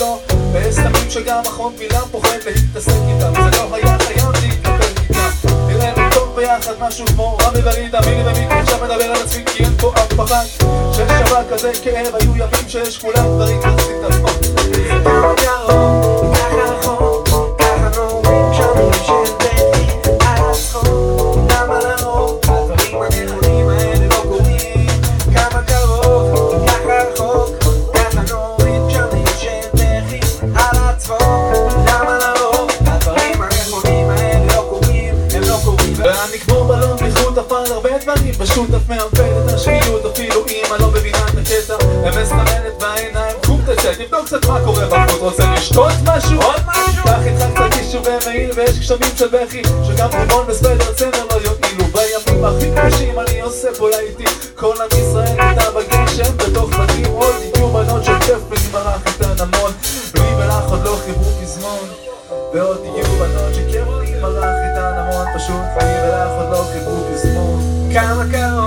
לא. מתחשבת לו בסמים שגם אחות מילה פוחד להתעסק איתם. זה לא היה חייב להתקפל איתם. נראה נראינו טוב ביחד משהו כמו רמי וריד ורידה מירי עכשיו מדבר על עצמי כי אין פה אף פחד של שבת כזה כאב היו ימים שיש כולם דברים רצים פשוט אף מערפל את השפיות אפילו אמא לא מבינה את הקטע. ומסתמנת בעיניים קום תצא תבדוק קצת מה קורה בחוץ. רוצה לשתות משהו? עוד משהו? קח איתך קצת טישו ומעיל ויש גשמים של בכי שגם רימון וספיידר צמר לא יועילו. בימים הכי קשים אני עושה פה להיטים כל עם ישראל איתה בגשם בתוך בתים עוד הגיעו בנות של כיף ונמרח איתן המון. לי ולך עוד לא חיברו פזמון ועוד יהיו בנות שכיף לי מרח איתן המון. פשוט לי ולך עוד לא חיברו פזמון Comic-Con.